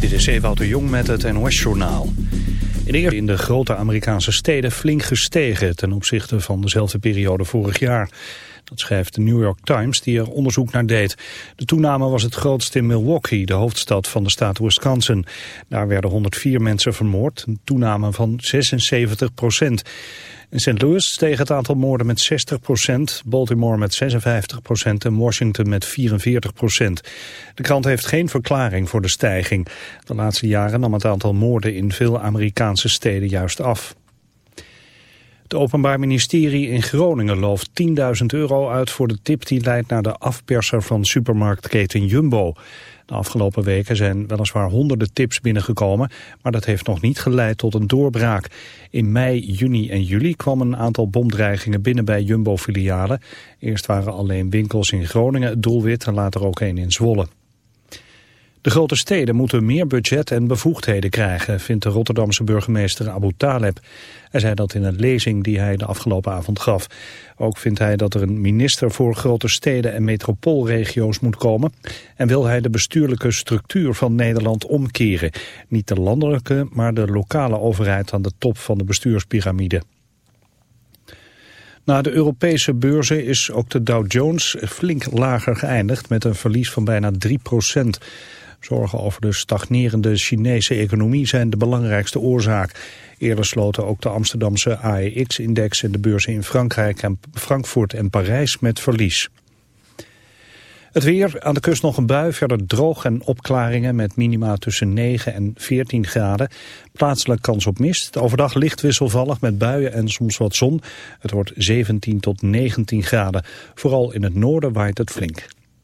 Dit is Ewout de Jong met het NOS-journaal. In de, in de grote Amerikaanse steden flink gestegen ten opzichte van dezelfde periode vorig jaar. Dat schrijft de New York Times die er onderzoek naar deed. De toename was het grootst in Milwaukee, de hoofdstad van de staat Wisconsin. Daar werden 104 mensen vermoord, een toename van 76 procent. In St. Louis steeg het aantal moorden met 60% Baltimore met 56% en Washington met 44% De krant heeft geen verklaring voor de stijging. De laatste jaren nam het aantal moorden in veel Amerikaanse steden juist af. Het Openbaar Ministerie in Groningen looft 10.000 euro uit voor de tip die leidt naar de afperser van supermarktketen Jumbo. De afgelopen weken zijn weliswaar honderden tips binnengekomen, maar dat heeft nog niet geleid tot een doorbraak. In mei, juni en juli kwam een aantal bomdreigingen binnen bij Jumbo-filialen. Eerst waren alleen winkels in Groningen het doelwit en later ook een in Zwolle. De grote steden moeten meer budget en bevoegdheden krijgen, vindt de Rotterdamse burgemeester Abu Taleb. Hij zei dat in een lezing die hij de afgelopen avond gaf. Ook vindt hij dat er een minister voor grote steden en metropoolregio's moet komen. En wil hij de bestuurlijke structuur van Nederland omkeren. Niet de landelijke, maar de lokale overheid aan de top van de bestuurspyramide. Na de Europese beurzen is ook de Dow Jones flink lager geëindigd met een verlies van bijna 3 procent. Zorgen over de stagnerende Chinese economie zijn de belangrijkste oorzaak. Eerder sloten ook de Amsterdamse AEX-index en de beurzen in Frankrijk en Frankfurt en Parijs met verlies. Het weer, aan de kust nog een bui, verder droog en opklaringen met minima tussen 9 en 14 graden. Plaatselijk kans op mist, overdag licht wisselvallig met buien en soms wat zon. Het wordt 17 tot 19 graden. Vooral in het noorden waait het flink.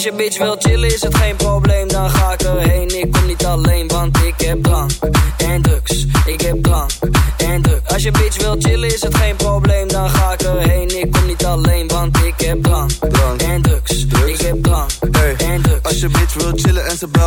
Als je bitch wil chillen is het geen probleem, dan ga ik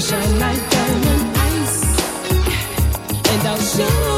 shine like diamond ice, and I'll show.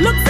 Look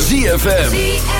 ZFM.